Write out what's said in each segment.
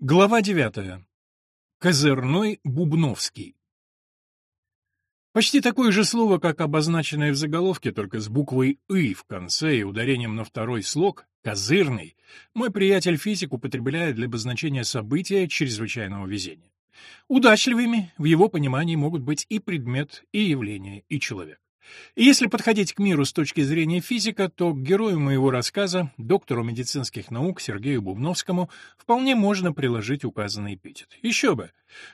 Глава 9. Козырной Бубновский. Почти такое же слово, как обозначенное в заголовке, только с буквой «ы» в конце и ударением на второй слог, «козырный», мой приятель-физик употребляет для обозначения события чрезвычайного везения. Удачливыми, в его понимании, могут быть и предмет, и явление, и человек. И если подходить к миру с точки зрения физика, то к герою моего рассказа, доктору медицинских наук Сергею Бубновскому, вполне можно приложить указанный эпитет. Еще бы!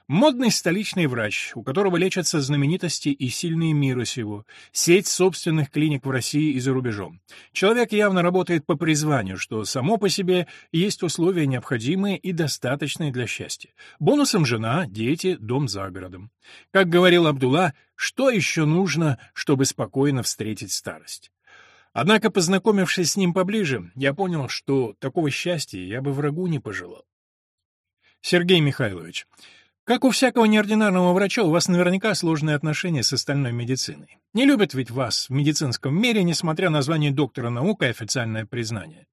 Модный столичный врач, у которого лечатся знаменитости и сильные мира сего, сеть собственных клиник в России и за рубежом. Человек явно работает по призванию, что само по себе есть условия необходимые и достаточные для счастья. Бонусом жена, дети, дом за городом. Как говорил Абдулла, что еще нужно, чтобы спокойно встретить старость? Однако, познакомившись с ним поближе, я понял, что такого счастья я бы врагу не пожелал. Сергей Михайлович, как у всякого неординарного врача, у вас наверняка сложные отношения с остальной медициной. Не любят ведь вас в медицинском мире, несмотря на звание доктора наук и официальное признание.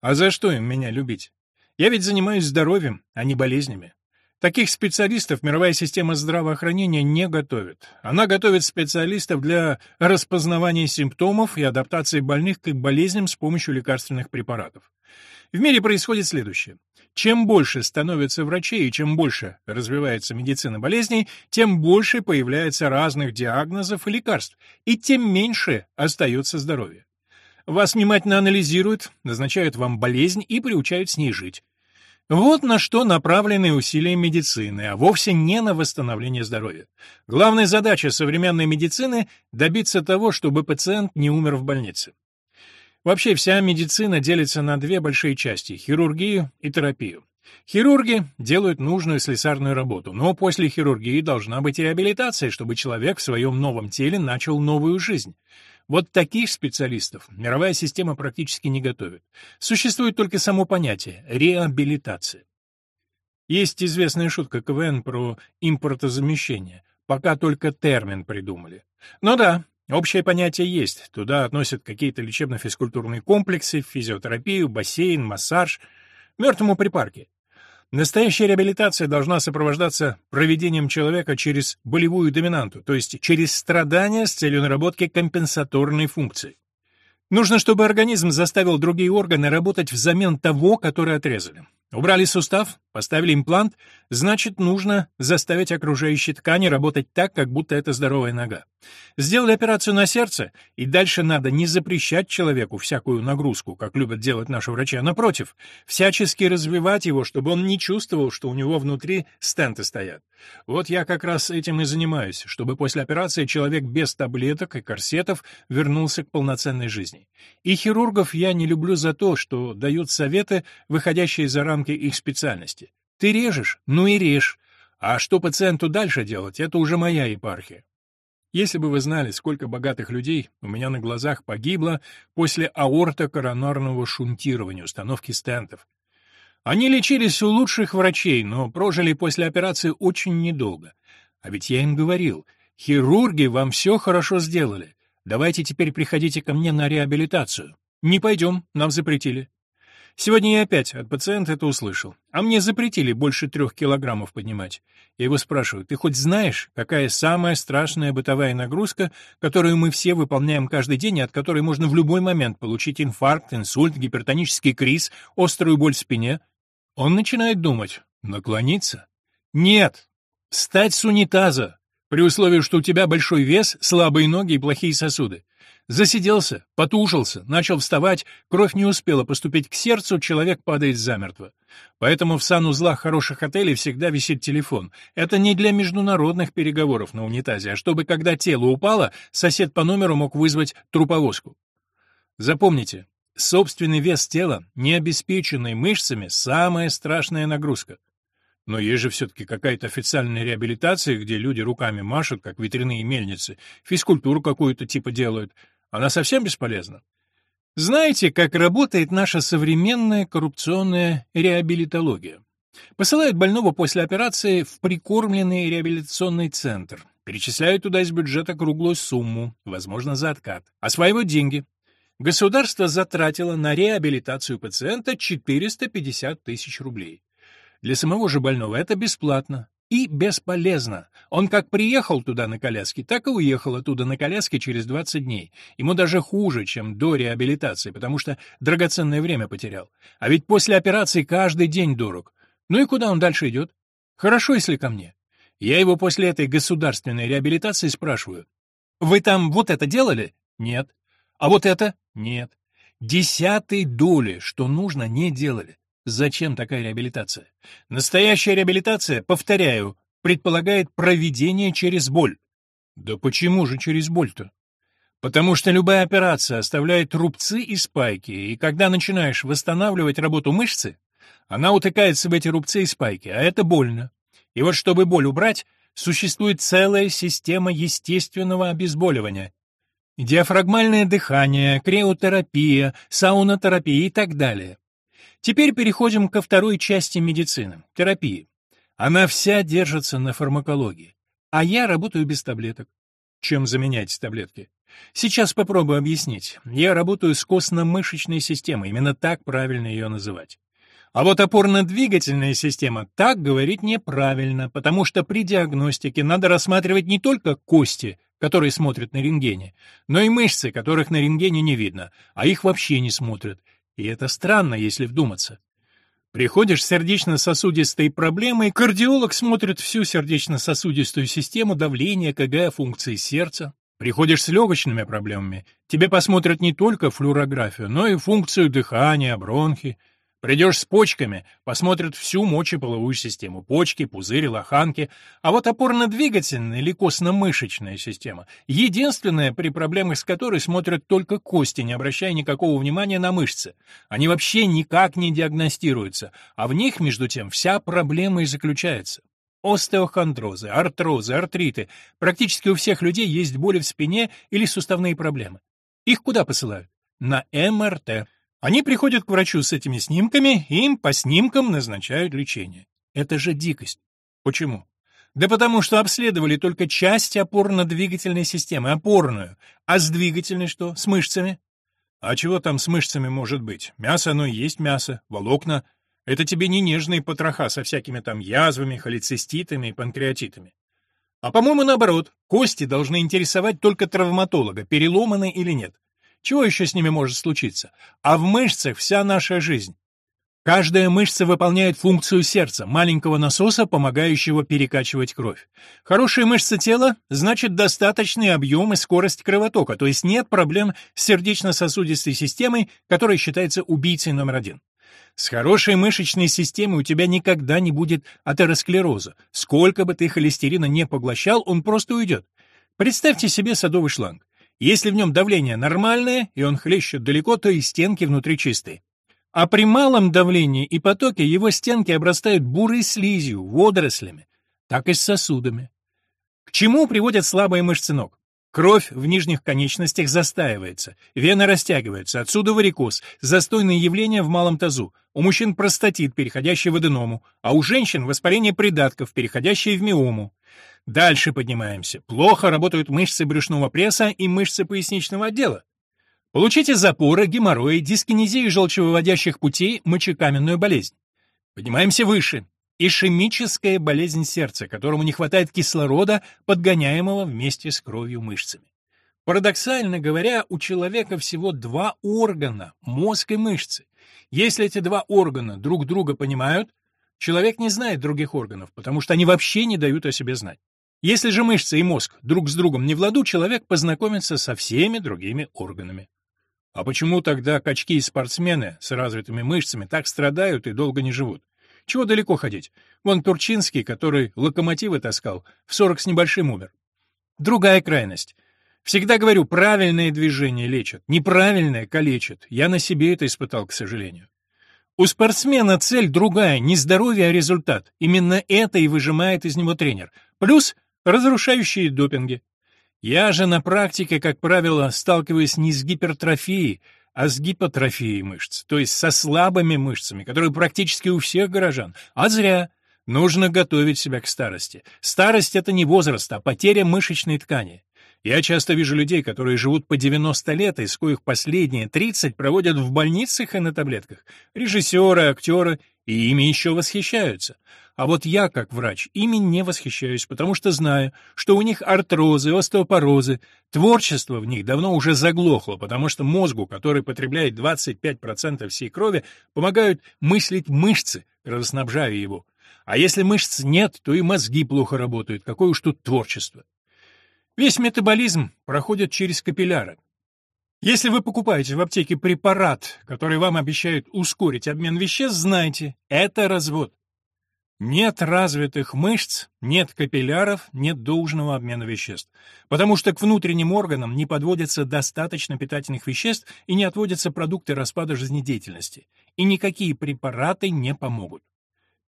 А за что им меня любить? Я ведь занимаюсь здоровьем, а не болезнями. Таких специалистов мировая система здравоохранения не готовит. Она готовит специалистов для распознавания симптомов и адаптации больных к болезням с помощью лекарственных препаратов. В мире происходит следующее. Чем больше становится врачей и чем больше развивается медицина болезней, тем больше появляется разных диагнозов и лекарств, и тем меньше остается здоровье. Вас внимательно анализируют, назначают вам болезнь и приучают с ней жить. Вот на что направлены усилия медицины, а вовсе не на восстановление здоровья. Главная задача современной медицины – добиться того, чтобы пациент не умер в больнице. Вообще вся медицина делится на две большие части – хирургию и терапию. Хирурги делают нужную слесарную работу, но после хирургии должна быть реабилитация, чтобы человек в своем новом теле начал новую жизнь. Вот таких специалистов мировая система практически не готовит. Существует только само понятие – реабилитация. Есть известная шутка КВН про импортозамещение. Пока только термин придумали. Ну да, Общее понятие есть. Туда относят какие-то лечебно-физкультурные комплексы, физиотерапию, бассейн, массаж, мертвому припарке. Настоящая реабилитация должна сопровождаться проведением человека через болевую доминанту, то есть через страдания с целью наработки компенсаторной функции. Нужно, чтобы организм заставил другие органы работать взамен того, который отрезали. Убрали сустав, поставили имплант, значит, нужно заставить окружающие ткани работать так, как будто это здоровая нога. Сделали операцию на сердце, и дальше надо не запрещать человеку всякую нагрузку, как любят делать наши врачи, а напротив, всячески развивать его, чтобы он не чувствовал, что у него внутри стенты стоят. Вот я как раз этим и занимаюсь, чтобы после операции человек без таблеток и корсетов вернулся к полноценной жизни. И хирургов я не люблю за то, что дают советы, выходящие за рамки их специальности. Ты режешь? Ну и режь. А что пациенту дальше делать, это уже моя епархия. Если бы вы знали, сколько богатых людей у меня на глазах погибло после аортокоронарного шунтирования, установки стентов. Они лечились у лучших врачей, но прожили после операции очень недолго. А ведь я им говорил, хирурги вам все хорошо сделали. Давайте теперь приходите ко мне на реабилитацию. Не пойдем, нам запретили. Сегодня я опять от пациента это услышал. А мне запретили больше трех килограммов поднимать. Я его спрашиваю, ты хоть знаешь, какая самая страшная бытовая нагрузка, которую мы все выполняем каждый день и от которой можно в любой момент получить инфаркт, инсульт, гипертонический криз, острую боль в спине? Он начинает думать. Наклониться? Нет. Встать с унитаза, при условии, что у тебя большой вес, слабые ноги и плохие сосуды. Засиделся, потушился, начал вставать, кровь не успела поступить к сердцу, человек падает замертво. Поэтому в санузлах хороших отелей всегда висит телефон. Это не для международных переговоров на унитазе, а чтобы, когда тело упало, сосед по номеру мог вызвать труповозку. Запомните, собственный вес тела, не обеспеченный мышцами, самая страшная нагрузка. Но есть же все-таки какая-то официальная реабилитация, где люди руками машут, как ветряные мельницы, физкультуру какую-то типа делают. Она совсем бесполезна. Знаете, как работает наша современная коррупционная реабилитология? Посылают больного после операции в прикормленный реабилитационный центр. Перечисляют туда из бюджета круглую сумму, возможно, за откат. Осваивают деньги. Государство затратило на реабилитацию пациента 450 тысяч рублей. Для самого же больного это бесплатно и бесполезно. Он как приехал туда на коляске, так и уехал оттуда на коляске через 20 дней. Ему даже хуже, чем до реабилитации, потому что драгоценное время потерял. А ведь после операции каждый день дорог. Ну и куда он дальше идет? Хорошо, если ко мне. Я его после этой государственной реабилитации спрашиваю. Вы там вот это делали? Нет. А вот это? Нет. Десятой доли, что нужно, не делали. Зачем такая реабилитация? Настоящая реабилитация, повторяю, предполагает проведение через боль. Да почему же через боль-то? Потому что любая операция оставляет рубцы и спайки, и когда начинаешь восстанавливать работу мышцы, она утыкается в эти рубцы и спайки, а это больно. И вот чтобы боль убрать, существует целая система естественного обезболивания. Диафрагмальное дыхание, криотерапия, саунотерапия и так далее. Теперь переходим ко второй части медицины – терапии. Она вся держится на фармакологии. А я работаю без таблеток. Чем заменять таблетки? Сейчас попробую объяснить. Я работаю с костно-мышечной системой, именно так правильно ее называть. А вот опорно-двигательная система так говорить неправильно, потому что при диагностике надо рассматривать не только кости, которые смотрят на рентгене, но и мышцы, которых на рентгене не видно, а их вообще не смотрят, и это странно, если вдуматься. Приходишь с сердечно-сосудистой проблемой, кардиолог смотрит всю сердечно-сосудистую систему, давление, КГ, функции сердца. Приходишь с легочными проблемами, тебе посмотрят не только флюорографию, но и функцию дыхания, бронхи. Придешь с почками, посмотрят всю мочеполовую систему, почки, пузыри, лоханки, а вот опорно-двигательная или костно-мышечная система — единственная, при проблемах с которой смотрят только кости, не обращая никакого внимания на мышцы. Они вообще никак не диагностируются, а в них, между тем, вся проблема и заключается. Остеохондрозы, артрозы, артриты. Практически у всех людей есть боли в спине или суставные проблемы. Их куда посылают? На МРТ. Они приходят к врачу с этими снимками, и им по снимкам назначают лечение. Это же дикость. Почему? Да потому что обследовали только часть опорно-двигательной системы, опорную. А с двигательной что? С мышцами? А чего там с мышцами может быть? Мясо оно и есть мясо, волокна. Это тебе не нежные потроха со всякими там язвами, холециститами и панкреатитами. А по-моему, наоборот, кости должны интересовать только травматолога, переломаны или нет. Чего еще с ними может случиться? А в мышцах вся наша жизнь. Каждая мышца выполняет функцию сердца, маленького насоса, помогающего перекачивать кровь. Хорошая мышца тела – значит достаточный объем и скорость кровотока, то есть нет проблем с сердечно-сосудистой системой, которая считается убийцей номер один. С хорошей мышечной системой у тебя никогда не будет атеросклероза. Сколько бы ты холестерина не поглощал, он просто уйдет. Представьте себе садовый шланг. Если в нем давление нормальное, и он хлещет далеко, то и стенки внутри чистые. А при малом давлении и потоке его стенки обрастают бурой слизью, водорослями, так и с сосудами. К чему приводят слабые мышцы ног? Кровь в нижних конечностях застаивается, вены растягиваются, отсюда варикоз, застойные явления в малом тазу. У мужчин простатит, переходящий в аденому, а у женщин воспаление придатков, переходящее в миому. Дальше поднимаемся. Плохо работают мышцы брюшного пресса и мышцы поясничного отдела. Получите запоры, геморрой, дискинезию желчевыводящих путей, мочекаменную болезнь. Поднимаемся выше. Ишемическая болезнь сердца, которому не хватает кислорода, подгоняемого вместе с кровью мышцами. Парадоксально говоря, у человека всего два органа – мозг и мышцы. Если эти два органа друг друга понимают, человек не знает других органов, потому что они вообще не дают о себе знать. Если же мышцы и мозг друг с другом не в ладу, человек познакомится со всеми другими органами. А почему тогда качки и спортсмены с развитыми мышцами так страдают и долго не живут? Чего далеко ходить? Вон Турчинский, который локомотивы таскал, в сорок с небольшим умер. Другая крайность. Всегда говорю, правильные движения лечат, неправильное калечат. Я на себе это испытал, к сожалению. У спортсмена цель другая, не здоровье, а результат. Именно это и выжимает из него тренер. Плюс разрушающие допинги. Я же на практике, как правило, сталкиваюсь не с гипертрофией, а с гипотрофией мышц, то есть со слабыми мышцами, которые практически у всех горожан. А зря. Нужно готовить себя к старости. Старость — это не возраст, а потеря мышечной ткани. Я часто вижу людей, которые живут по 90 лет, из коих последние 30 проводят в больницах и на таблетках. Режиссеры, актеры, и ими еще восхищаются. А вот я, как врач, ими не восхищаюсь, потому что знаю, что у них артрозы, остеопорозы, творчество в них давно уже заглохло, потому что мозгу, который потребляет 25% всей крови, помогают мыслить мышцы, кровоснабжая его. А если мышц нет, то и мозги плохо работают, какое уж тут творчество. Весь метаболизм проходит через капилляры. Если вы покупаете в аптеке препарат, который вам обещает ускорить обмен веществ, знайте, это развод. Нет развитых мышц, нет капилляров, нет должного обмена веществ. Потому что к внутренним органам не подводится достаточно питательных веществ и не отводятся продукты распада жизнедеятельности. И никакие препараты не помогут.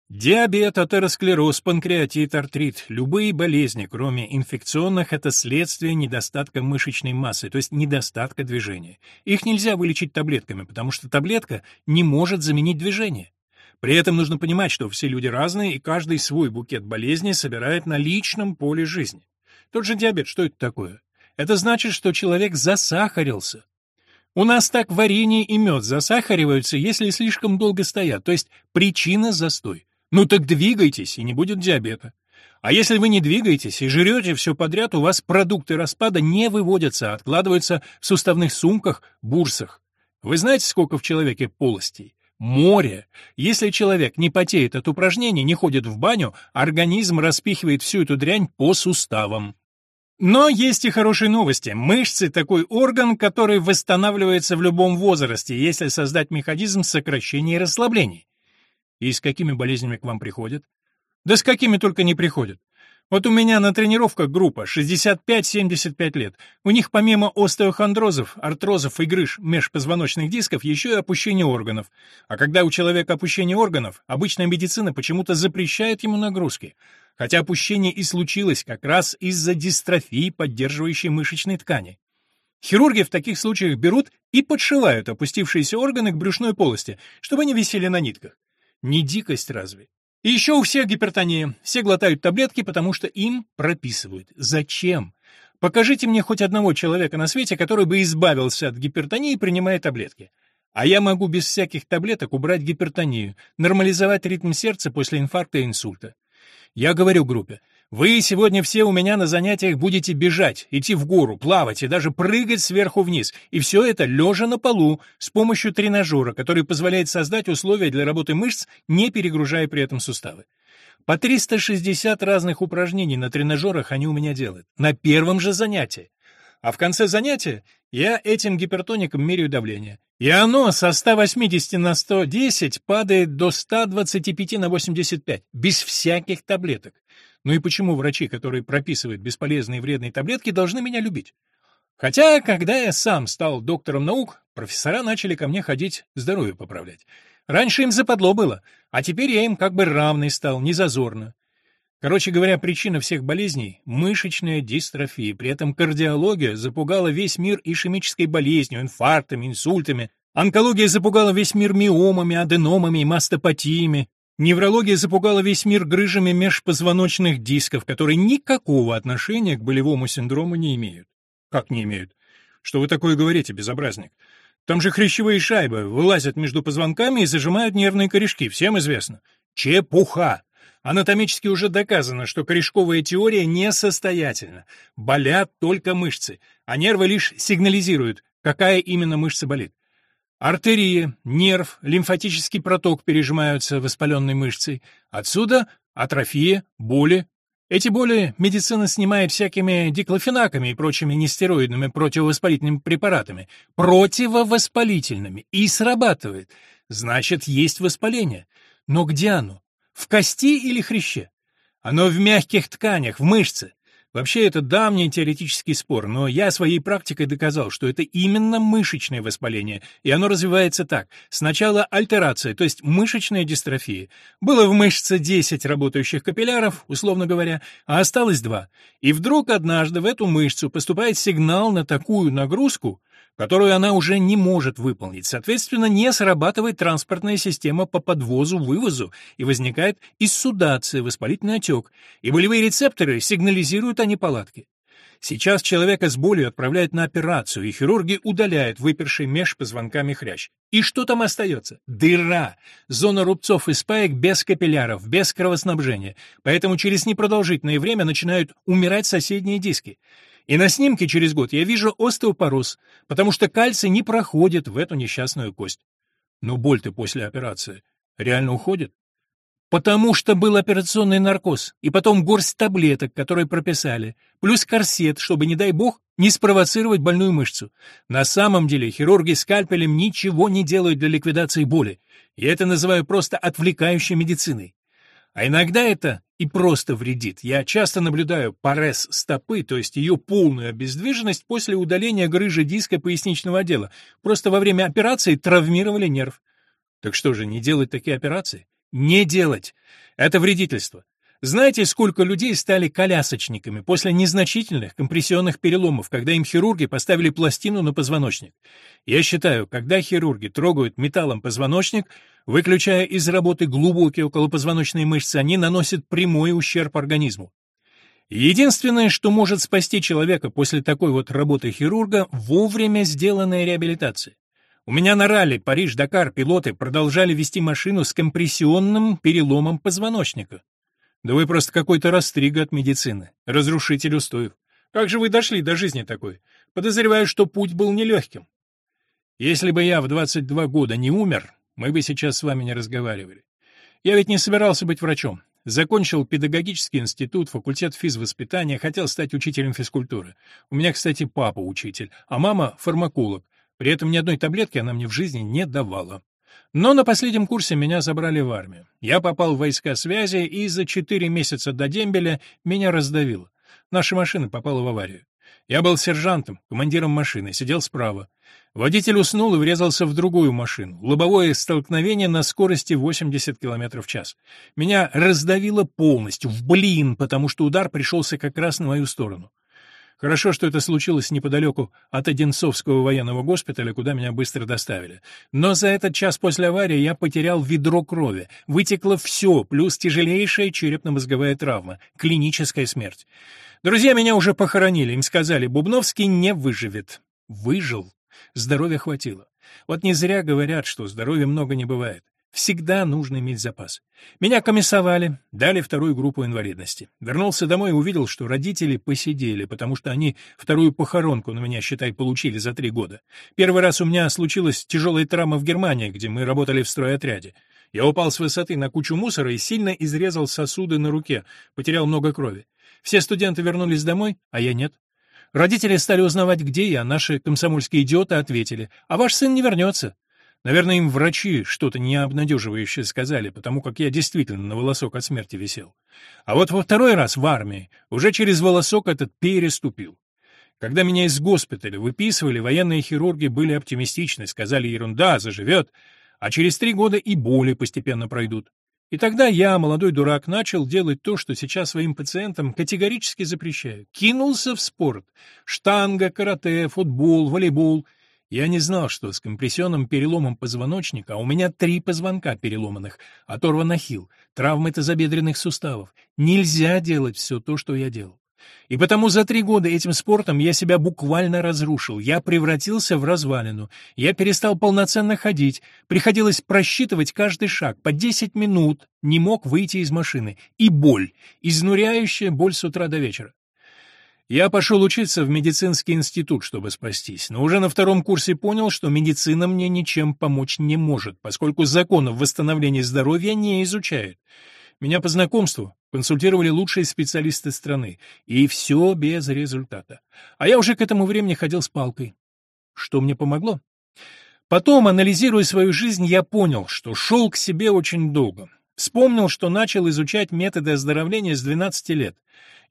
Диабет, атеросклероз, панкреатит, артрит, любые болезни, кроме инфекционных, это следствие недостатка мышечной массы, то есть недостатка движения. Их нельзя вылечить таблетками, потому что таблетка не может заменить движение. При этом нужно понимать, что все люди разные, и каждый свой букет болезней собирает на личном поле жизни. Тот же диабет, что это такое? Это значит, что человек засахарился. У нас так варенье и мед засахариваются, если слишком долго стоят, то есть причина застой. Ну так двигайтесь, и не будет диабета. А если вы не двигаетесь и жрете все подряд, у вас продукты распада не выводятся, а откладываются в суставных сумках, бурсах. Вы знаете, сколько в человеке полостей? Море. Если человек не потеет от упражнений, не ходит в баню, организм распихивает всю эту дрянь по суставам. Но есть и хорошие новости. Мышцы — такой орган, который восстанавливается в любом возрасте, если создать механизм сокращения и расслабления. И с какими болезнями к вам приходят? Да с какими только не приходят. Вот у меня на тренировках группа 65-75 лет. У них помимо остеохондрозов, артрозов и грыж межпозвоночных дисков еще и опущение органов. А когда у человека опущение органов, обычная медицина почему-то запрещает ему нагрузки. Хотя опущение и случилось как раз из-за дистрофии, поддерживающей мышечной ткани. Хирурги в таких случаях берут и подшивают опустившиеся органы к брюшной полости, чтобы они висели на нитках. Не дикость разве? И еще у всех гипертония. Все глотают таблетки, потому что им прописывают. Зачем? Покажите мне хоть одного человека на свете, который бы избавился от гипертонии, принимая таблетки. А я могу без всяких таблеток убрать гипертонию, нормализовать ритм сердца после инфаркта и инсульта. Я говорю группе, вы сегодня все у меня на занятиях будете бежать, идти в гору, плавать и даже прыгать сверху вниз. И все это лежа на полу с помощью тренажера, который позволяет создать условия для работы мышц, не перегружая при этом суставы. По 360 разных упражнений на тренажерах они у меня делают. На первом же занятии. А в конце занятия я этим гипертоником меряю давление. И оно со 180 на 110 падает до 125 на 85, без всяких таблеток. Ну и почему врачи, которые прописывают бесполезные вредные таблетки, должны меня любить? Хотя, когда я сам стал доктором наук, профессора начали ко мне ходить здоровье поправлять. Раньше им западло было, а теперь я им как бы равный стал, не зазорно. Короче говоря, причина всех болезней — мышечная дистрофия. При этом кардиология запугала весь мир ишемической болезнью, инфарктами, инсультами. Онкология запугала весь мир миомами, аденомами и мастопатиями. Неврология запугала весь мир грыжами межпозвоночных дисков, которые никакого отношения к болевому синдрому не имеют. Как не имеют? Что вы такое говорите, безобразник? Там же хрящевые шайбы вылазят между позвонками и зажимают нервные корешки, всем известно. Чепуха! Анатомически уже доказано, что корешковая теория несостоятельна. Болят только мышцы, а нервы лишь сигнализируют, какая именно мышца болит. Артерия, нерв, лимфатический проток пережимаются воспаленной мышцей. Отсюда атрофия, боли. Эти боли медицина снимает всякими диклофенаками и прочими нестероидными противовоспалительными препаратами, противовоспалительными, и срабатывает. Значит, есть воспаление. Но где оно? В кости или хряще? Оно в мягких тканях, в мышце. Вообще, это давний теоретический спор, но я своей практикой доказал, что это именно мышечное воспаление, и оно развивается так. Сначала альтерация, то есть мышечная дистрофия. Было в мышце 10 работающих капилляров, условно говоря, а осталось 2. И вдруг однажды в эту мышцу поступает сигнал на такую нагрузку, которую она уже не может выполнить. Соответственно, не срабатывает транспортная система по подвозу-вывозу, и возникает иссудация, воспалительный отек, и болевые рецепторы сигнализируют о неполадке. Сейчас человека с болью отправляют на операцию, и хирурги удаляют выперший меж позвонками хрящ. И что там остается? Дыра. Зона рубцов и спаек без капилляров, без кровоснабжения. Поэтому через непродолжительное время начинают умирать соседние диски. И на снимке через год я вижу остеопороз, потому что кальций не проходит в эту несчастную кость. Но боль-то после операции реально уходит? Потому что был операционный наркоз, и потом горсть таблеток, которые прописали, плюс корсет, чтобы, не дай бог, не спровоцировать больную мышцу. На самом деле хирурги скальпелем ничего не делают для ликвидации боли. Я это называю просто отвлекающей медициной. А иногда это и просто вредит. Я часто наблюдаю парез стопы, то есть ее полную обездвиженность после удаления грыжи диска поясничного отдела. Просто во время операции травмировали нерв. Так что же, не делать такие операции? Не делать. Это вредительство. Знаете, сколько людей стали колясочниками после незначительных компрессионных переломов, когда им хирурги поставили пластину на позвоночник? Я считаю, когда хирурги трогают металлом позвоночник, выключая из работы глубокие околопозвоночные мышцы, они наносят прямой ущерб организму. Единственное, что может спасти человека после такой вот работы хирурга, вовремя сделанная реабилитация. У меня на ралли Париж-Дакар пилоты продолжали вести машину с компрессионным переломом позвоночника. Да вы просто какой-то растрига от медицины, разрушитель устоев. Как же вы дошли до жизни такой? Подозреваю, что путь был нелегким. Если бы я в 22 года не умер, мы бы сейчас с вами не разговаривали. Я ведь не собирался быть врачом. Закончил педагогический институт, факультет физвоспитания, хотел стать учителем физкультуры. У меня, кстати, папа учитель, а мама фармаколог. При этом ни одной таблетки она мне в жизни не давала. Но на последнем курсе меня забрали в армию. Я попал в войска связи, и за четыре месяца до дембеля меня раздавило. Наша машина попала в аварию. Я был сержантом, командиром машины, сидел справа. Водитель уснул и врезался в другую машину. Лобовое столкновение на скорости 80 км в час. Меня раздавило полностью, в блин, потому что удар пришелся как раз на мою сторону. Хорошо, что это случилось неподалеку от Одинцовского военного госпиталя, куда меня быстро доставили. Но за этот час после аварии я потерял ведро крови. Вытекло все, плюс тяжелейшая черепно-мозговая травма, клиническая смерть. Друзья меня уже похоронили, им сказали, Бубновский не выживет. Выжил. Здоровья хватило. Вот не зря говорят, что здоровья много не бывает. Всегда нужно иметь запас. Меня комиссовали, дали вторую группу инвалидности. Вернулся домой и увидел, что родители посидели, потому что они вторую похоронку на меня, считай, получили за три года. Первый раз у меня случилась тяжелая травма в Германии, где мы работали в стройотряде. Я упал с высоты на кучу мусора и сильно изрезал сосуды на руке, потерял много крови. Все студенты вернулись домой, а я нет. Родители стали узнавать, где я, наши комсомольские идиоты ответили, а ваш сын не вернется. Наверное, им врачи что-то необнадеживающее сказали, потому как я действительно на волосок от смерти висел. А вот во второй раз в армии уже через волосок этот переступил. Когда меня из госпиталя выписывали, военные хирурги были оптимистичны, сказали ерунда, заживет, а через три года и боли постепенно пройдут. И тогда я, молодой дурак, начал делать то, что сейчас своим пациентам категорически запрещаю. Кинулся в спорт. Штанга, карате, футбол, волейбол — я не знал, что с компрессионным переломом позвоночника, а у меня три позвонка переломанных, оторван ахилл, травмы тазобедренных суставов. Нельзя делать все то, что я делал. И потому за три года этим спортом я себя буквально разрушил. Я превратился в развалину. Я перестал полноценно ходить. Приходилось просчитывать каждый шаг. По 10 минут не мог выйти из машины. И боль. Изнуряющая боль с утра до вечера. Я пошел учиться в медицинский институт, чтобы спастись, но уже на втором курсе понял, что медицина мне ничем помочь не может, поскольку законов восстановления здоровья не изучает. Меня по знакомству консультировали лучшие специалисты страны, и все без результата. А я уже к этому времени ходил с палкой. Что мне помогло? Потом, анализируя свою жизнь, я понял, что шел к себе очень долго. Вспомнил, что начал изучать методы оздоровления с 12 лет.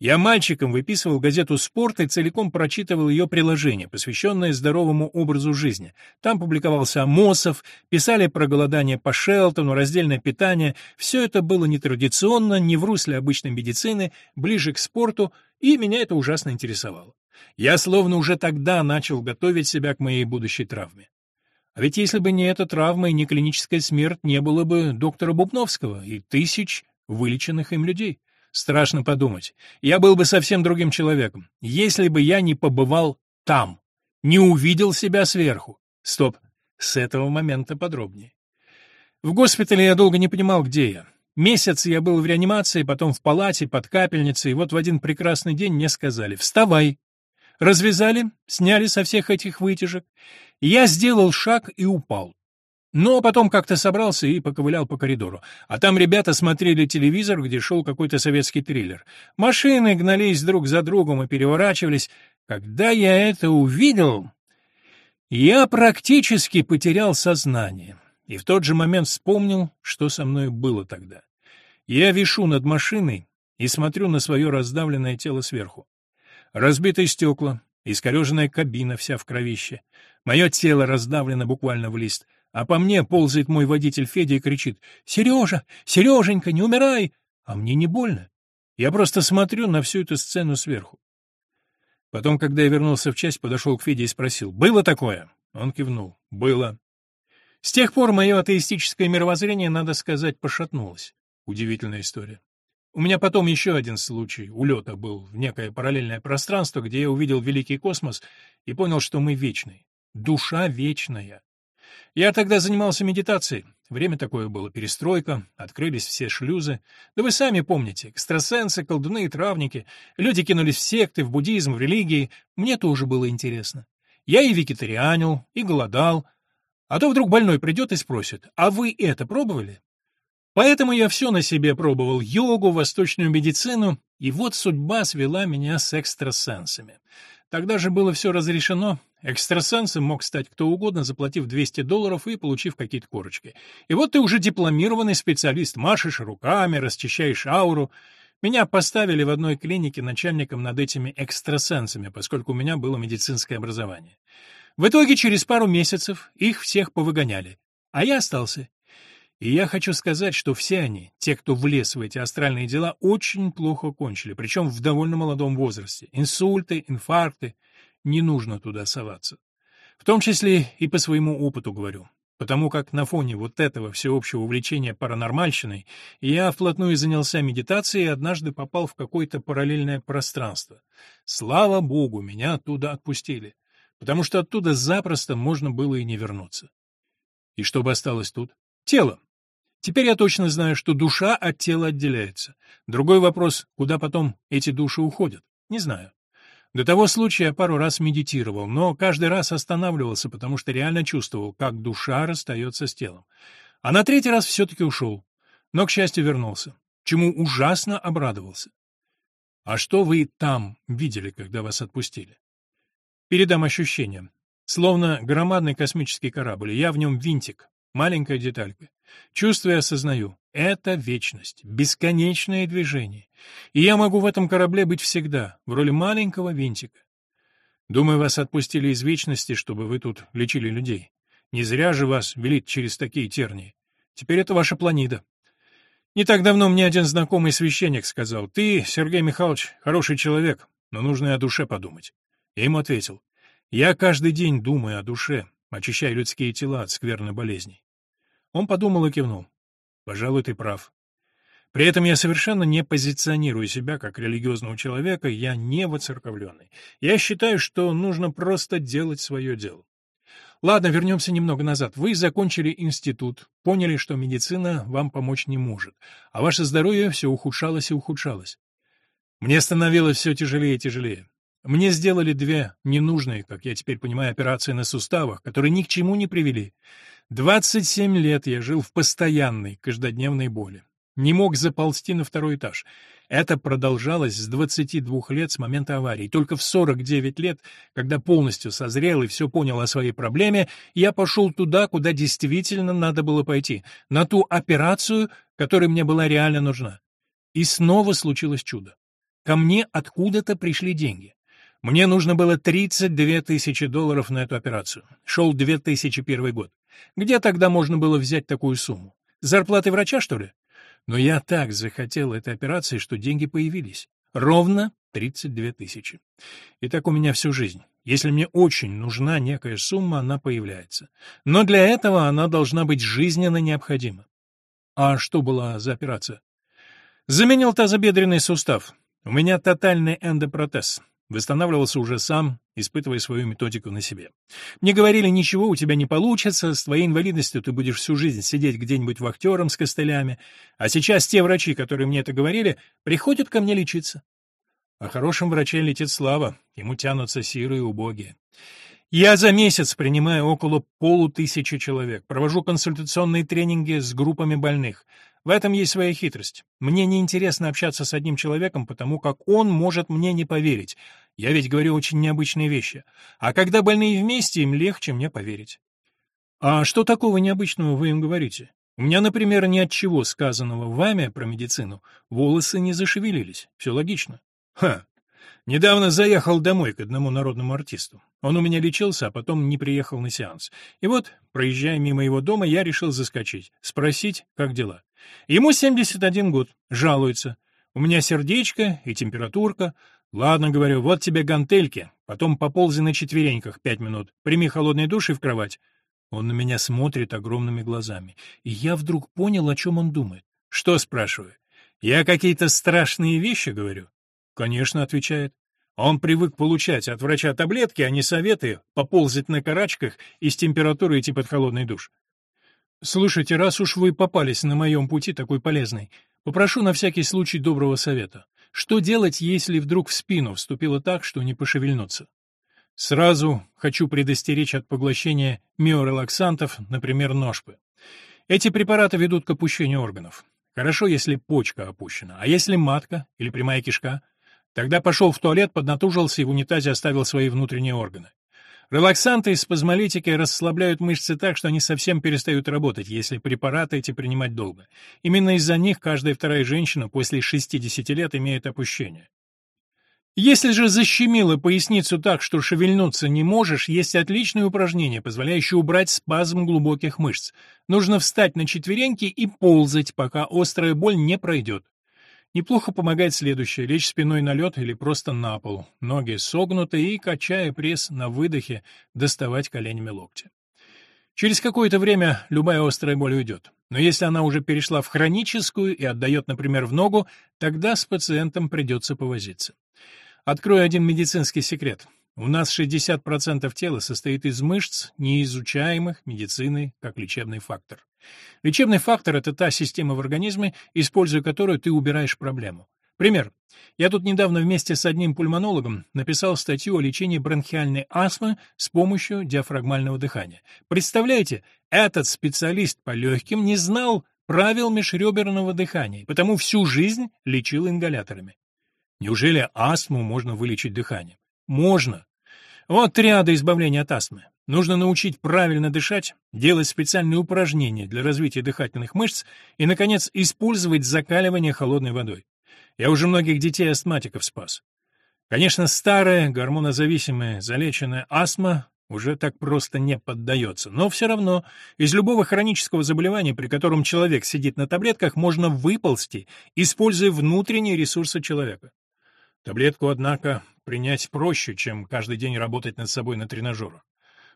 Я мальчиком выписывал газету «Спорт» и целиком прочитывал ее приложение, посвященное здоровому образу жизни. Там публиковался Амосов, писали про голодание по Шелтону, раздельное питание. Все это было нетрадиционно, не в русле обычной медицины, ближе к спорту, и меня это ужасно интересовало. Я словно уже тогда начал готовить себя к моей будущей травме. А ведь если бы не эта травма и не клиническая смерть, не было бы доктора Бубновского и тысяч вылеченных им людей. Страшно подумать. Я был бы совсем другим человеком, если бы я не побывал там, не увидел себя сверху. Стоп, с этого момента подробнее. В госпитале я долго не понимал, где я. Месяц я был в реанимации, потом в палате, под капельницей, и вот в один прекрасный день мне сказали «Вставай!». Развязали, сняли со всех этих вытяжек. Я сделал шаг и упал. Но потом как-то собрался и поковылял по коридору. А там ребята смотрели телевизор, где шел какой-то советский триллер. Машины гнались друг за другом и переворачивались. Когда я это увидел, я практически потерял сознание. И в тот же момент вспомнил, что со мной было тогда. Я вишу над машиной и смотрю на свое раздавленное тело сверху. Разбитые стекла, искореженная кабина вся в кровище. Мое тело раздавлено буквально в лист — а по мне ползает мой водитель Федя и кричит «Сережа! Сереженька, не умирай!» А мне не больно. Я просто смотрю на всю эту сцену сверху. Потом, когда я вернулся в часть, подошел к Феде и спросил «Было такое?» Он кивнул «Было». С тех пор мое атеистическое мировоззрение, надо сказать, пошатнулось. Удивительная история. У меня потом еще один случай улета был в некое параллельное пространство, где я увидел великий космос и понял, что мы вечны. Душа вечная. Я тогда занимался медитацией. Время такое было, перестройка, открылись все шлюзы. Да вы сами помните, экстрасенсы, колдуны и травники. Люди кинулись в секты, в буддизм, в религии. Мне тоже было интересно. Я и вегетарианил, и голодал. А то вдруг больной придет и спросит, а вы это пробовали? Поэтому я все на себе пробовал, йогу, восточную медицину, и вот судьба свела меня с экстрасенсами. Тогда же было все разрешено. Экстрасенсом мог стать кто угодно, заплатив 200 долларов и получив какие-то корочки. И вот ты уже дипломированный специалист, машешь руками, расчищаешь ауру. Меня поставили в одной клинике начальником над этими экстрасенсами, поскольку у меня было медицинское образование. В итоге через пару месяцев их всех повыгоняли, а я остался. И я хочу сказать, что все они, те, кто влез в эти астральные дела, очень плохо кончили, причем в довольно молодом возрасте. Инсульты, инфаркты. Не нужно туда соваться. В том числе и по своему опыту говорю. Потому как на фоне вот этого всеобщего увлечения паранормальщиной я вплотную занялся медитацией и однажды попал в какое-то параллельное пространство. Слава богу, меня оттуда отпустили, потому что оттуда запросто можно было и не вернуться. И что бы осталось тут? Тело. Теперь я точно знаю, что душа от тела отделяется. Другой вопрос, куда потом эти души уходят, не знаю. До того случая я пару раз медитировал, но каждый раз останавливался, потому что реально чувствовал, как душа расстается с телом. А на третий раз все-таки ушел, но, к счастью, вернулся, чему ужасно обрадовался. А что вы там видели, когда вас отпустили? Передам ощущение. Словно громадный космический корабль, я в нем винтик, маленькая деталька. Чувствую и осознаю — это вечность, бесконечное движение. И я могу в этом корабле быть всегда, в роли маленького винтика. Думаю, вас отпустили из вечности, чтобы вы тут лечили людей. Не зря же вас велит через такие тернии. Теперь это ваша планида. Не так давно мне один знакомый священник сказал, «Ты, Сергей Михайлович, хороший человек, но нужно и о душе подумать». Я ему ответил, «Я каждый день думаю о душе, очищая людские тела от скверной болезней. Он подумал и кивнул. «Пожалуй, ты прав. При этом я совершенно не позиционирую себя как религиозного человека, я не воцерковленный. Я считаю, что нужно просто делать свое дело. Ладно, вернемся немного назад. Вы закончили институт, поняли, что медицина вам помочь не может, а ваше здоровье все ухудшалось и ухудшалось. Мне становилось все тяжелее и тяжелее. Мне сделали две ненужные, как я теперь понимаю, операции на суставах, которые ни к чему не привели. 27 лет я жил в постоянной, каждодневной боли. Не мог заползти на второй этаж. Это продолжалось с 22 лет с момента аварии. Только в 49 лет, когда полностью созрел и все понял о своей проблеме, я пошел туда, куда действительно надо было пойти, на ту операцию, которая мне была реально нужна. И снова случилось чудо. Ко мне откуда-то пришли деньги. Мне нужно было 32 тысячи долларов на эту операцию. Шел 2001 год. Где тогда можно было взять такую сумму? Зарплаты врача, что ли? Но я так захотел этой операции, что деньги появились. Ровно 32 тысячи. И так у меня всю жизнь. Если мне очень нужна некая сумма, она появляется. Но для этого она должна быть жизненно необходима. А что была за операция? Заменил тазобедренный сустав. У меня тотальный эндопротез. Восстанавливался уже сам, испытывая свою методику на себе. Мне говорили, ничего у тебя не получится, с твоей инвалидностью ты будешь всю жизнь сидеть где-нибудь вахтером с костылями, а сейчас те врачи, которые мне это говорили, приходят ко мне лечиться. О хорошем враче летит слава, ему тянутся сирые и убогие. Я за месяц принимаю около полутысячи человек, провожу консультационные тренинги с группами больных. В этом есть своя хитрость. Мне неинтересно общаться с одним человеком, потому как он может мне не поверить. Я ведь говорю очень необычные вещи. А когда больные вместе, им легче мне поверить. А что такого необычного вы им говорите? У меня, например, ни от чего сказанного вами про медицину волосы не зашевелились. Все логично. Ха. Недавно заехал домой к одному народному артисту. Он у меня лечился, а потом не приехал на сеанс. И вот, проезжая мимо его дома, я решил заскочить, спросить, как дела. Ему 71 год, жалуется. У меня сердечко и температурка. Ладно, говорю, вот тебе гантельки. Потом поползи на четвереньках пять минут. Прими холодный душ и в кровать. Он на меня смотрит огромными глазами. И я вдруг понял, о чем он думает. Что, спрашиваю? Я какие-то страшные вещи говорю? Конечно, отвечает. Он привык получать от врача таблетки, а не советы поползать на карачках и с температурой идти под холодный душ. Слушайте, раз уж вы попались на моем пути такой полезный, попрошу на всякий случай доброго совета. Что делать, если вдруг в спину вступило так, что не пошевельнуться? Сразу хочу предостеречь от поглощения миорелаксантов, например, ножпы. Эти препараты ведут к опущению органов. Хорошо, если почка опущена, а если матка или прямая кишка? Тогда пошел в туалет, поднатужился и в унитазе оставил свои внутренние органы. Релаксанты и спазмолитики расслабляют мышцы так, что они совсем перестают работать, если препараты эти принимать долго. Именно из-за них каждая вторая женщина после 60 лет имеет опущение. Если же защемило поясницу так, что шевельнуться не можешь, есть отличное упражнение, позволяющее убрать спазм глубоких мышц. Нужно встать на четвереньки и ползать, пока острая боль не пройдет. Неплохо помогает следующее — лечь спиной на лед или просто на пол, ноги согнуты и, качая пресс на выдохе, доставать коленями локти. Через какое-то время любая острая боль уйдет. Но если она уже перешла в хроническую и отдает, например, в ногу, тогда с пациентом придется повозиться. Открою один медицинский секрет. У нас 60% тела состоит из мышц, неизучаемых медициной как лечебный фактор. Лечебный фактор — это та система в организме, используя которую ты убираешь проблему. Пример. Я тут недавно вместе с одним пульмонологом написал статью о лечении бронхиальной астмы с помощью диафрагмального дыхания. Представляете, этот специалист по легким не знал правил межреберного дыхания, потому всю жизнь лечил ингаляторами. Неужели астму можно вылечить дыханием? Можно. Вот триада избавления от астмы. Нужно научить правильно дышать, делать специальные упражнения для развития дыхательных мышц и, наконец, использовать закаливание холодной водой. Я уже многих детей-астматиков спас. Конечно, старая, гормонозависимая, залеченная астма уже так просто не поддается, но все равно из любого хронического заболевания, при котором человек сидит на таблетках, можно выползти, используя внутренние ресурсы человека. Таблетку, однако, принять проще, чем каждый день работать над собой на тренажерах.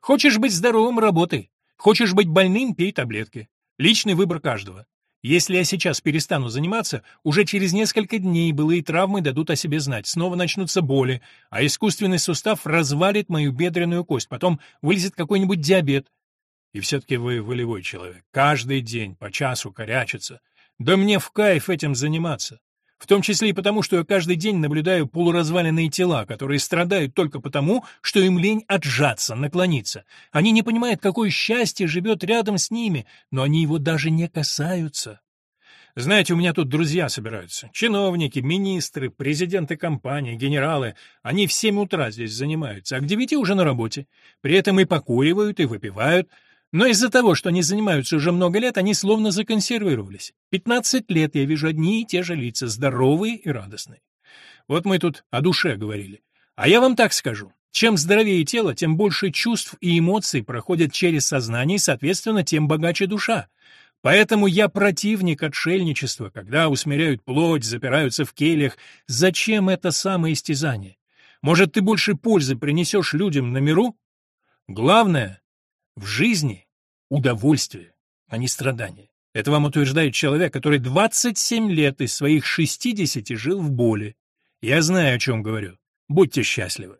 Хочешь быть здоровым — работай. Хочешь быть больным — пей таблетки. Личный выбор каждого. Если я сейчас перестану заниматься, уже через несколько дней былые травмы дадут о себе знать, снова начнутся боли, а искусственный сустав развалит мою бедренную кость, потом вылезет какой-нибудь диабет. И все-таки вы волевой человек. Каждый день по часу корячиться. Да мне в кайф этим заниматься. В том числе и потому, что я каждый день наблюдаю полуразваленные тела, которые страдают только потому, что им лень отжаться, наклониться. Они не понимают, какое счастье живет рядом с ними, но они его даже не касаются. Знаете, у меня тут друзья собираются. Чиновники, министры, президенты компаний, генералы. Они в семь утра здесь занимаются, а к девяти уже на работе. При этом и покуривают, и выпивают. Но из-за того, что они занимаются уже много лет, они словно законсервировались. Пятнадцать лет я вижу одни и те же лица, здоровые и радостные. Вот мы тут о душе говорили. А я вам так скажу. Чем здоровее тело, тем больше чувств и эмоций проходят через сознание, и, соответственно, тем богаче душа. Поэтому я противник отшельничества, когда усмиряют плоть, запираются в кельях. Зачем это самоистязание? Может, ты больше пользы принесешь людям на миру? Главное в жизни удовольствие, а не страдание. Это вам утверждает человек, который 27 лет из своих 60 жил в боли. Я знаю, о чем говорю. Будьте счастливы.